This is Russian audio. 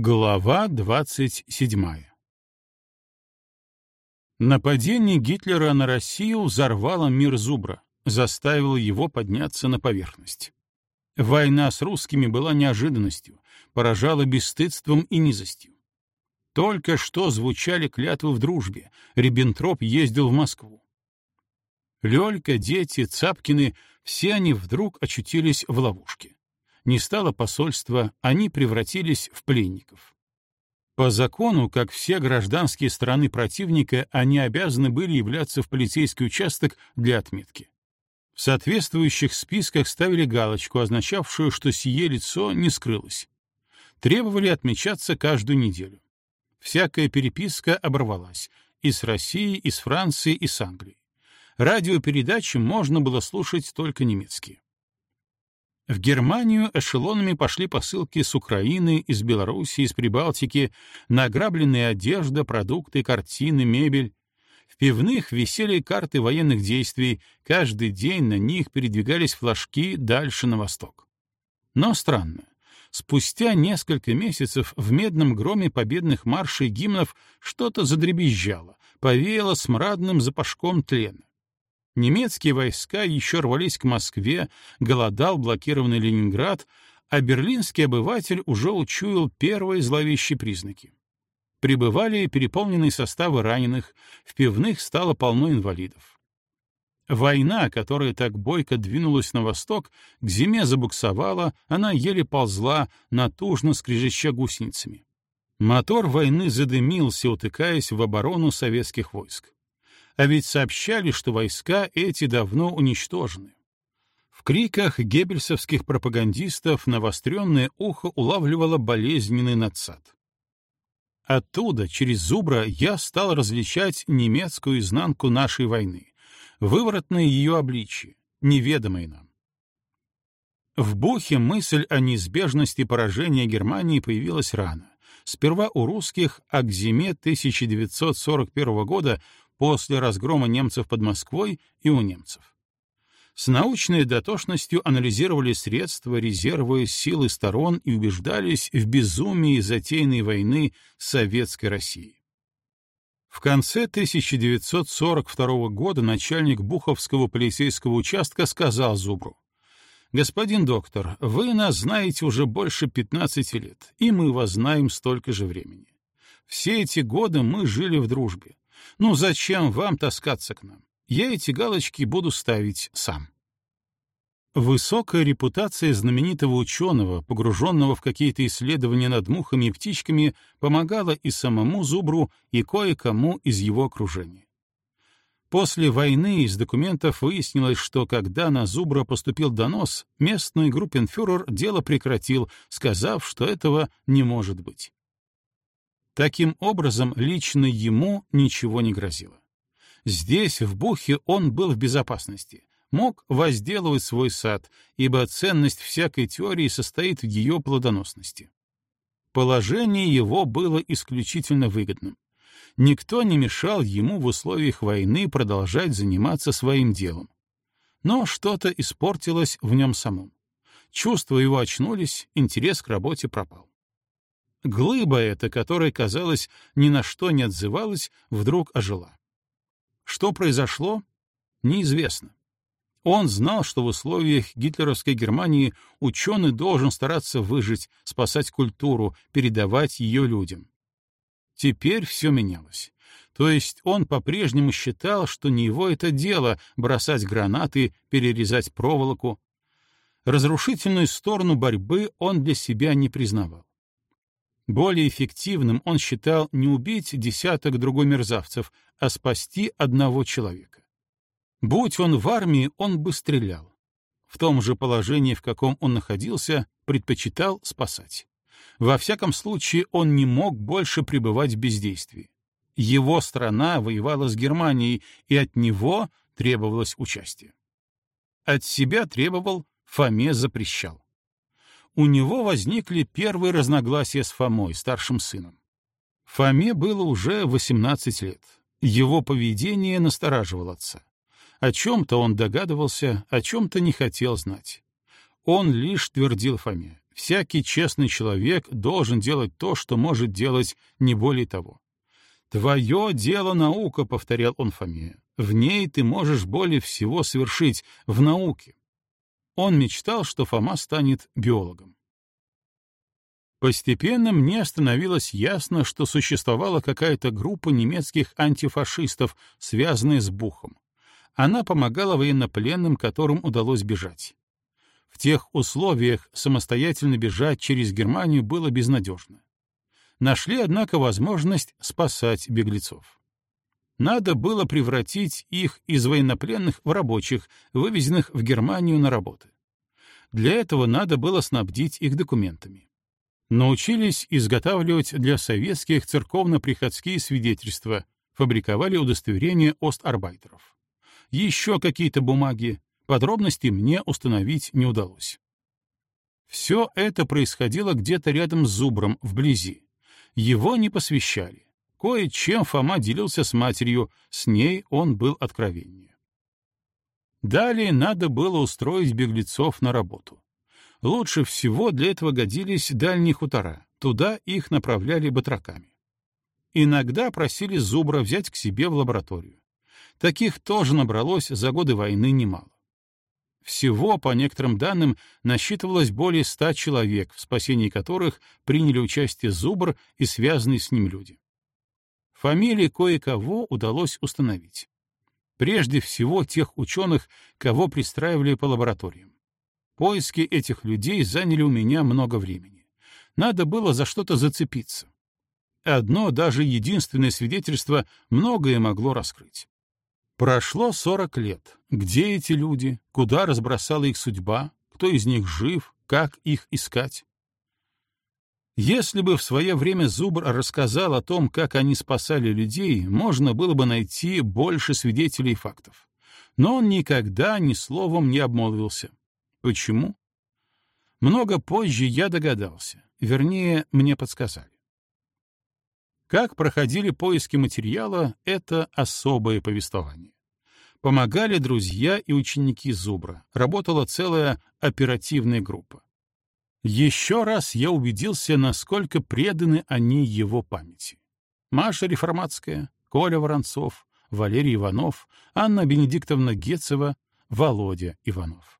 Глава 27 Нападение Гитлера на Россию взорвало мир Зубра, заставило его подняться на поверхность. Война с русскими была неожиданностью, поражала бесстыдством и низостью. Только что звучали клятвы в дружбе, Риббентроп ездил в Москву. Лёлька, дети, Цапкины — все они вдруг очутились в ловушке не стало посольства, они превратились в пленников. По закону, как все гражданские страны противника, они обязаны были являться в полицейский участок для отметки. В соответствующих списках ставили галочку, означавшую, что сие лицо не скрылось. Требовали отмечаться каждую неделю. Всякая переписка оборвалась и с Россией, и с Францией, и с Англией. Радиопередачи можно было слушать только немецкие. В Германию эшелонами пошли посылки с Украины, из Белоруссии, из Прибалтики, награбленная одежда, продукты, картины, мебель. В пивных висели карты военных действий, каждый день на них передвигались флажки дальше на восток. Но странно. Спустя несколько месяцев в медном громе победных маршей гимнов что-то задребезжало, повеяло смрадным запашком тлена. Немецкие войска еще рвались к Москве, голодал блокированный Ленинград, а берлинский обыватель уже учуял первые зловещие признаки. Прибывали переполненные составы раненых, в пивных стало полно инвалидов. Война, которая так бойко двинулась на восток, к зиме забуксовала, она еле ползла, натужно скрежеща гусеницами. Мотор войны задымился, утыкаясь в оборону советских войск. А ведь сообщали, что войска эти давно уничтожены. В криках геббельсовских пропагандистов навостренное ухо улавливало болезненный надсад. Оттуда, через Зубра, я стал различать немецкую изнанку нашей войны, выворотное ее обличие, неведомое нам. В Бухе мысль о неизбежности поражения Германии появилась рано. Сперва у русских, а к зиме 1941 года после разгрома немцев под Москвой и у немцев. С научной дотошностью анализировали средства, резервы, силы сторон и убеждались в безумии затеянной войны Советской Россией. В конце 1942 года начальник Буховского полицейского участка сказал Зубру, «Господин доктор, вы нас знаете уже больше 15 лет, и мы вас знаем столько же времени. Все эти годы мы жили в дружбе. Ну зачем вам таскаться к нам? Я эти галочки буду ставить сам. Высокая репутация знаменитого ученого, погруженного в какие-то исследования над мухами и птичками, помогала и самому Зубру, и кое-кому из его окружения. После войны из документов выяснилось, что когда на Зубра поступил донос, местный группенфюрер дело прекратил, сказав, что этого не может быть. Таким образом, лично ему ничего не грозило. Здесь, в Бухе, он был в безопасности, мог возделывать свой сад, ибо ценность всякой теории состоит в ее плодоносности. Положение его было исключительно выгодным. Никто не мешал ему в условиях войны продолжать заниматься своим делом. Но что-то испортилось в нем самом. Чувства его очнулись, интерес к работе пропал. Глыба эта, которая, казалось, ни на что не отзывалась, вдруг ожила. Что произошло? Неизвестно. Он знал, что в условиях гитлеровской Германии ученый должен стараться выжить, спасать культуру, передавать ее людям. Теперь все менялось. То есть он по-прежнему считал, что не его это дело бросать гранаты, перерезать проволоку. Разрушительную сторону борьбы он для себя не признавал. Более эффективным он считал не убить десяток другой мерзавцев, а спасти одного человека. Будь он в армии, он бы стрелял. В том же положении, в каком он находился, предпочитал спасать. Во всяком случае, он не мог больше пребывать в бездействии. Его страна воевала с Германией, и от него требовалось участие. От себя требовал, Фоме запрещал у него возникли первые разногласия с Фомой, старшим сыном. Фоме было уже 18 лет. Его поведение настораживало отца. О чем-то он догадывался, о чем-то не хотел знать. Он лишь твердил Фоме. Всякий честный человек должен делать то, что может делать, не более того. «Твое дело наука», — повторял он Фоме. «В ней ты можешь более всего совершить, в науке». Он мечтал, что Фома станет биологом. Постепенно мне становилось ясно, что существовала какая-то группа немецких антифашистов, связанная с Бухом. Она помогала военнопленным, которым удалось бежать. В тех условиях самостоятельно бежать через Германию было безнадежно. Нашли, однако, возможность спасать беглецов. Надо было превратить их из военнопленных в рабочих, вывезенных в Германию на работы. Для этого надо было снабдить их документами научились изготавливать для советских церковно-приходские свидетельства, фабриковали удостоверения остарбайтеров. Еще какие-то бумаги, подробности мне установить не удалось. Все это происходило где-то рядом с Зубром, вблизи. Его не посвящали. Кое-чем Фома делился с матерью, с ней он был откровеннее. Далее надо было устроить беглецов на работу. Лучше всего для этого годились дальние хутора, туда их направляли батраками. Иногда просили Зубра взять к себе в лабораторию. Таких тоже набралось за годы войны немало. Всего, по некоторым данным, насчитывалось более ста человек, в спасении которых приняли участие Зубр и связанные с ним люди. Фамилии кое-кого удалось установить. Прежде всего тех ученых, кого пристраивали по лабораториям. Поиски этих людей заняли у меня много времени. Надо было за что-то зацепиться. Одно, даже единственное свидетельство многое могло раскрыть. Прошло сорок лет. Где эти люди? Куда разбросала их судьба? Кто из них жив? Как их искать? Если бы в свое время Зубр рассказал о том, как они спасали людей, можно было бы найти больше свидетелей и фактов. Но он никогда ни словом не обмолвился. Почему? Много позже я догадался, вернее, мне подсказали. Как проходили поиски материала — это особое повествование. Помогали друзья и ученики Зубра, работала целая оперативная группа. Еще раз я убедился, насколько преданы они его памяти. Маша Реформатская, Коля Воронцов, Валерий Иванов, Анна Бенедиктовна Гецева, Володя Иванов.